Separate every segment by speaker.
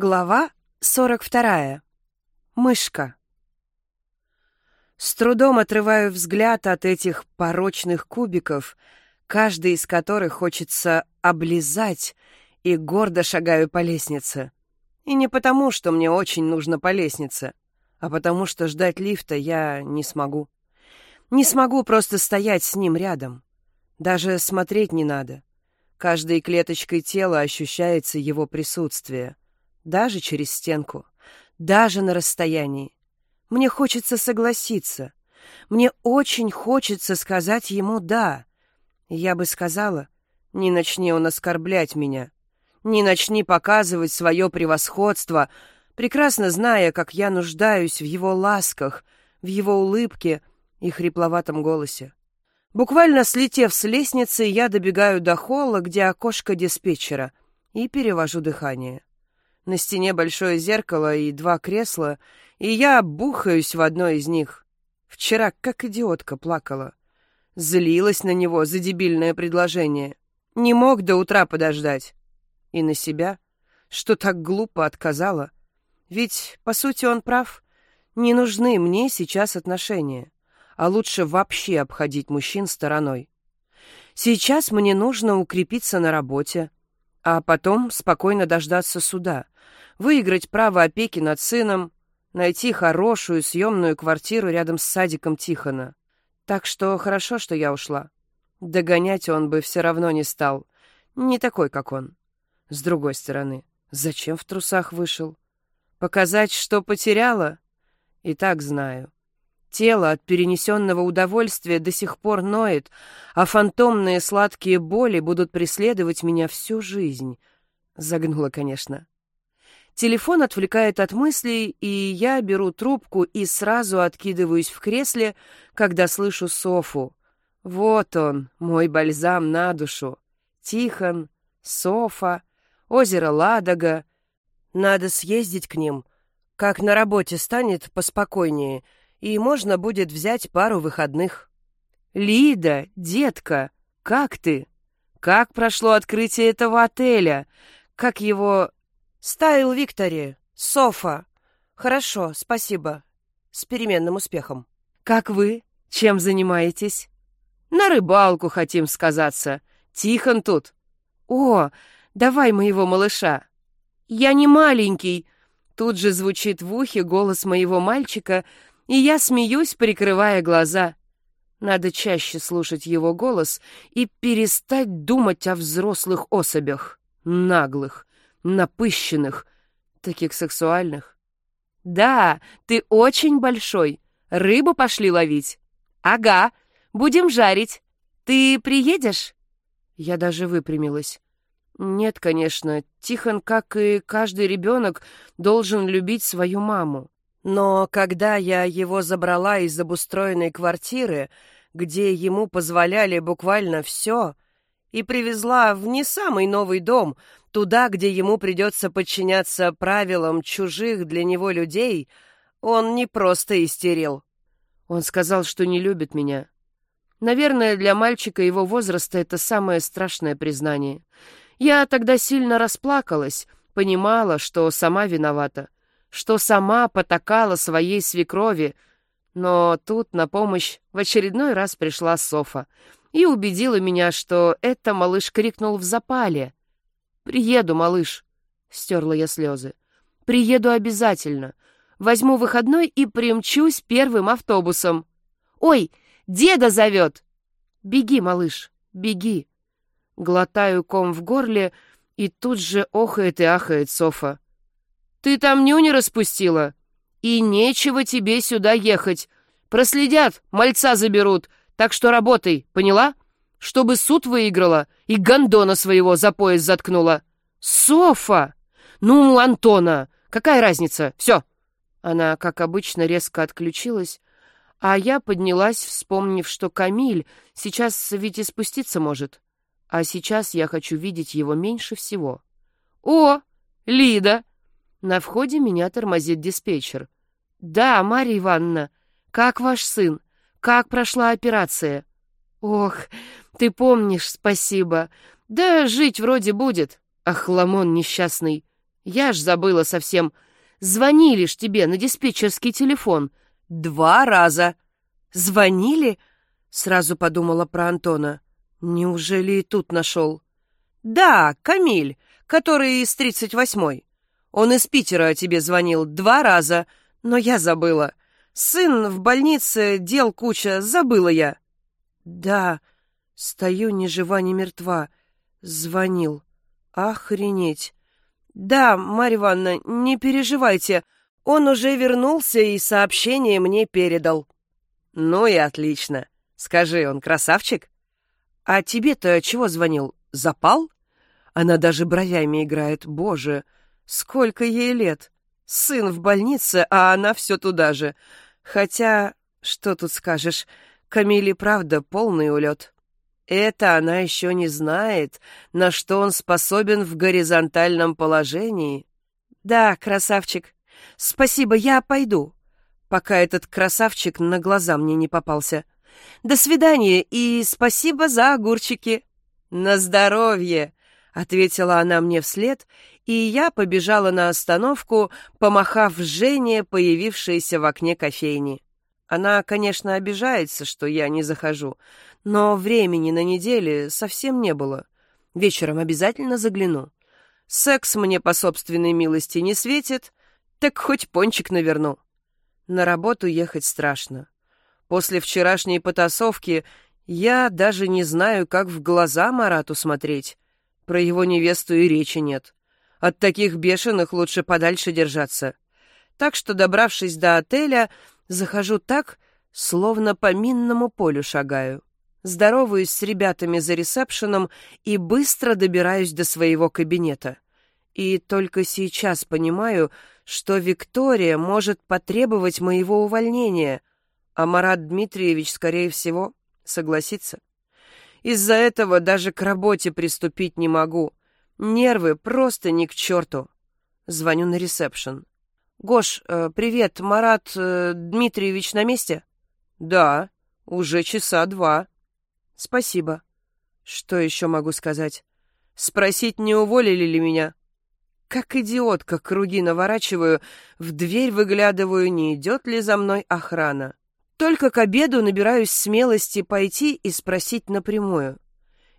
Speaker 1: Глава 42. Мышка. С трудом отрываю взгляд от этих порочных кубиков, каждый из которых хочется облизать, и гордо шагаю по лестнице. И не потому, что мне очень нужно по лестнице, а потому что ждать лифта я не смогу. Не смогу просто стоять с ним рядом. Даже смотреть не надо. Каждой клеточкой тела ощущается его присутствие — даже через стенку, даже на расстоянии. Мне хочется согласиться. Мне очень хочется сказать ему «да». Я бы сказала, не начни он оскорблять меня, не начни показывать свое превосходство, прекрасно зная, как я нуждаюсь в его ласках, в его улыбке и хрипловатом голосе. Буквально слетев с лестницы, я добегаю до холла, где окошко диспетчера, и перевожу дыхание. На стене большое зеркало и два кресла, и я бухаюсь в одно из них. Вчера как идиотка плакала. Злилась на него за дебильное предложение. Не мог до утра подождать. И на себя, что так глупо отказала. Ведь, по сути, он прав. Не нужны мне сейчас отношения. А лучше вообще обходить мужчин стороной. Сейчас мне нужно укрепиться на работе, а потом спокойно дождаться суда — выиграть право опеки над сыном, найти хорошую съемную квартиру рядом с садиком Тихона. Так что хорошо, что я ушла. Догонять он бы все равно не стал. Не такой, как он. С другой стороны, зачем в трусах вышел? Показать, что потеряла? И так знаю. Тело от перенесенного удовольствия до сих пор ноет, а фантомные сладкие боли будут преследовать меня всю жизнь. Загнула, конечно. Телефон отвлекает от мыслей, и я беру трубку и сразу откидываюсь в кресле, когда слышу Софу. Вот он, мой бальзам на душу. Тихон, Софа, озеро Ладога. Надо съездить к ним. Как на работе станет поспокойнее, и можно будет взять пару выходных. Лида, детка, как ты? Как прошло открытие этого отеля? Как его «Стайл Виктори, Софа. Хорошо, спасибо. С переменным успехом». «Как вы? Чем занимаетесь?» «На рыбалку хотим сказаться. Тихон тут». «О, давай моего малыша». «Я не маленький». Тут же звучит в ухе голос моего мальчика, и я смеюсь, прикрывая глаза. Надо чаще слушать его голос и перестать думать о взрослых особях, наглых, напыщенных, таких сексуальных. «Да, ты очень большой. Рыбу пошли ловить?» «Ага, будем жарить. Ты приедешь?» Я даже выпрямилась. Нет, конечно, Тихон, как и каждый ребенок, должен любить свою маму. Но когда я его забрала из обустроенной квартиры, где ему позволяли буквально все, и привезла в не самый новый дом, туда, где ему придется подчиняться правилам чужих для него людей, он не просто истерил. Он сказал, что не любит меня. Наверное, для мальчика его возраста это самое страшное признание. Я тогда сильно расплакалась, понимала, что сама виновата, что сама потакала своей свекрови, но тут на помощь в очередной раз пришла Софа и убедила меня, что это малыш крикнул в запале — «Приеду, малыш», — стерла я слезы. «Приеду обязательно. Возьму выходной и примчусь первым автобусом. Ой, деда зовет!» «Беги, малыш, беги!» Глотаю ком в горле, и тут же охает и ахает Софа. «Ты там нюни распустила? И нечего тебе сюда ехать. Проследят, мальца заберут, так что работай, поняла?» чтобы суд выиграла и гондона своего за пояс заткнула. Софа! Ну, Антона! Какая разница? Все!» Она, как обычно, резко отключилась, а я поднялась, вспомнив, что Камиль сейчас ведь и спуститься может. А сейчас я хочу видеть его меньше всего. «О, Лида!» На входе меня тормозит диспетчер. «Да, Марья Ивановна, как ваш сын? Как прошла операция?» «Ох, ты помнишь, спасибо. Да жить вроде будет. Ах, ламон несчастный. Я ж забыла совсем. Звонили ж тебе на диспетчерский телефон. Два раза. Звонили? Сразу подумала про Антона. Неужели и тут нашел? Да, Камиль, который из тридцать восьмой. Он из Питера тебе звонил два раза, но я забыла. Сын в больнице, дел куча, забыла я. Да, стою ни жива, ни мертва. Звонил. Охренеть. Да, Марья Ивановна, не переживайте. Он уже вернулся и сообщение мне передал. Ну и отлично. Скажи, он красавчик? А тебе-то чего звонил? Запал? Она даже бровями играет. Боже, сколько ей лет. Сын в больнице, а она все туда же. Хотя, что тут скажешь, Камиле правда полный улет. Это она еще не знает, на что он способен в горизонтальном положении. Да, красавчик. Спасибо, я пойду, пока этот красавчик на глаза мне не попался. До свидания и спасибо за огурчики. На здоровье, ответила она мне вслед, и я побежала на остановку, помахав Жене, появившейся в окне кофейни. Она, конечно, обижается, что я не захожу, но времени на неделе совсем не было. Вечером обязательно загляну. Секс мне по собственной милости не светит, так хоть пончик наверну. На работу ехать страшно. После вчерашней потасовки я даже не знаю, как в глаза Марату смотреть. Про его невесту и речи нет. От таких бешеных лучше подальше держаться. Так что, добравшись до отеля, Захожу так, словно по минному полю шагаю. Здороваюсь с ребятами за ресепшеном и быстро добираюсь до своего кабинета. И только сейчас понимаю, что Виктория может потребовать моего увольнения, а Марат Дмитриевич, скорее всего, согласится. Из-за этого даже к работе приступить не могу. Нервы просто ни к черту. Звоню на ресепшн. «Гош, э, привет, Марат э, Дмитриевич на месте?» «Да, уже часа два». «Спасибо». «Что еще могу сказать? Спросить, не уволили ли меня?» Как идиотка круги наворачиваю, в дверь выглядываю, не идет ли за мной охрана. Только к обеду набираюсь смелости пойти и спросить напрямую.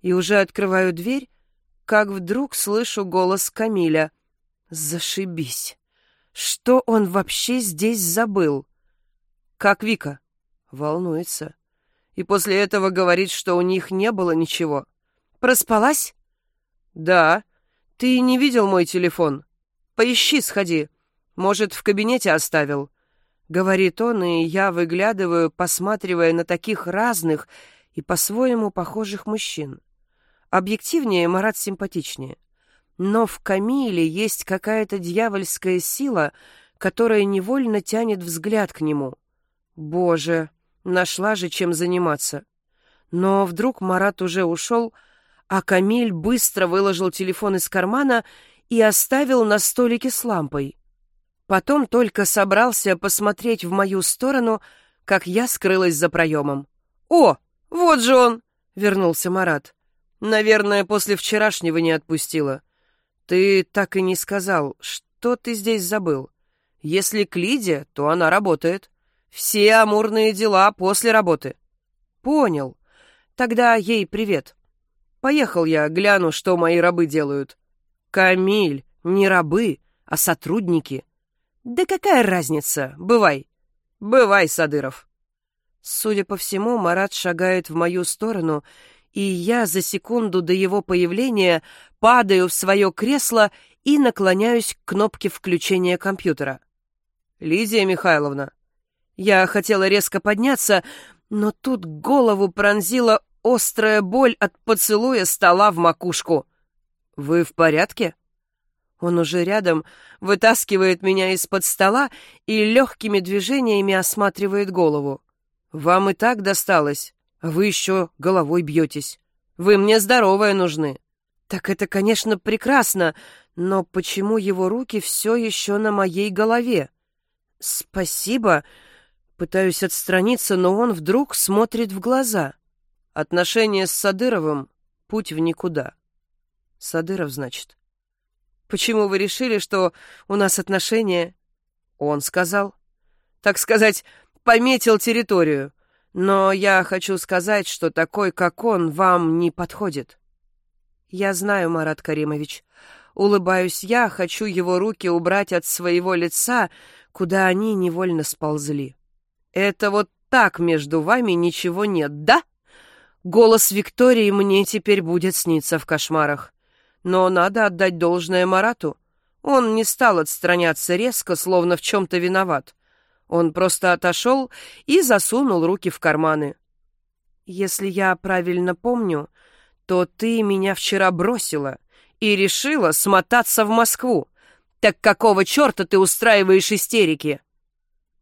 Speaker 1: И уже открываю дверь, как вдруг слышу голос Камиля. «Зашибись!» Что он вообще здесь забыл? Как Вика? Волнуется. И после этого говорит, что у них не было ничего. Проспалась? Да. Ты не видел мой телефон? Поищи, сходи. Может, в кабинете оставил. Говорит он, и я выглядываю, посматривая на таких разных и по-своему похожих мужчин. Объективнее Марат симпатичнее. Но в Камиле есть какая-то дьявольская сила, которая невольно тянет взгляд к нему. Боже, нашла же чем заниматься. Но вдруг Марат уже ушел, а Камиль быстро выложил телефон из кармана и оставил на столике с лампой. Потом только собрался посмотреть в мою сторону, как я скрылась за проемом. «О, вот же он!» — вернулся Марат. «Наверное, после вчерашнего не отпустила. «Ты так и не сказал, что ты здесь забыл. Если к Лиде, то она работает. Все амурные дела после работы». «Понял. Тогда ей привет. Поехал я, гляну, что мои рабы делают». «Камиль, не рабы, а сотрудники». «Да какая разница? Бывай». «Бывай, Садыров». Судя по всему, Марат шагает в мою сторону, и я за секунду до его появления падаю в свое кресло и наклоняюсь к кнопке включения компьютера. «Лидия Михайловна». Я хотела резко подняться, но тут голову пронзила острая боль от поцелуя стола в макушку. «Вы в порядке?» Он уже рядом вытаскивает меня из-под стола и легкими движениями осматривает голову. «Вам и так досталось?» Вы еще головой бьетесь. Вы мне здоровая нужны. Так это, конечно, прекрасно, но почему его руки все еще на моей голове? Спасибо. Пытаюсь отстраниться, но он вдруг смотрит в глаза. Отношения с Садыровым — путь в никуда. Садыров, значит. Почему вы решили, что у нас отношения? Он сказал. Так сказать, пометил территорию. Но я хочу сказать, что такой, как он, вам не подходит. Я знаю, Марат Каримович. Улыбаюсь я, хочу его руки убрать от своего лица, куда они невольно сползли. Это вот так между вами ничего нет, да? Голос Виктории мне теперь будет сниться в кошмарах. Но надо отдать должное Марату. Он не стал отстраняться резко, словно в чем-то виноват. Он просто отошел и засунул руки в карманы. «Если я правильно помню, то ты меня вчера бросила и решила смотаться в Москву. Так какого черта ты устраиваешь истерики?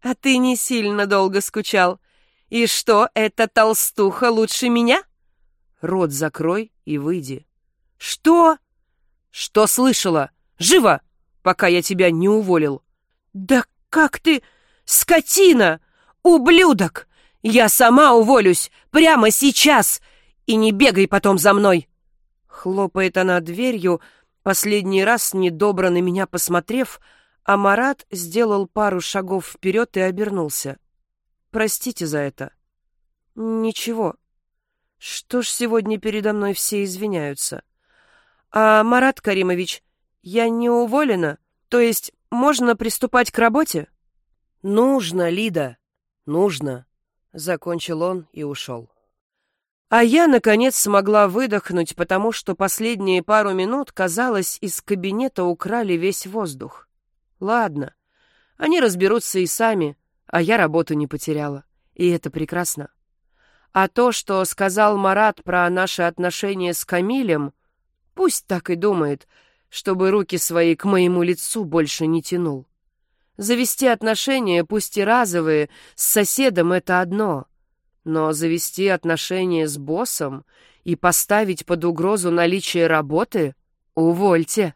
Speaker 1: А ты не сильно долго скучал. И что, эта толстуха лучше меня? Рот закрой и выйди. Что? Что слышала? Живо, пока я тебя не уволил. Да как ты... Скотина! Ублюдок! Я сама уволюсь прямо сейчас! И не бегай потом за мной!» Хлопает она дверью, последний раз недобро на меня посмотрев, а Марат сделал пару шагов вперед и обернулся. «Простите за это». «Ничего. Что ж сегодня передо мной все извиняются?» «А, Марат Каримович, я не уволена? То есть можно приступать к работе?» «Нужно, Лида, нужно», — закончил он и ушел. А я, наконец, смогла выдохнуть, потому что последние пару минут, казалось, из кабинета украли весь воздух. Ладно, они разберутся и сами, а я работу не потеряла, и это прекрасно. А то, что сказал Марат про наши отношения с Камилем, пусть так и думает, чтобы руки свои к моему лицу больше не тянул. Завести отношения, пусть и разовые, с соседом — это одно — но завести отношения с боссом и поставить под угрозу наличие работы — увольте.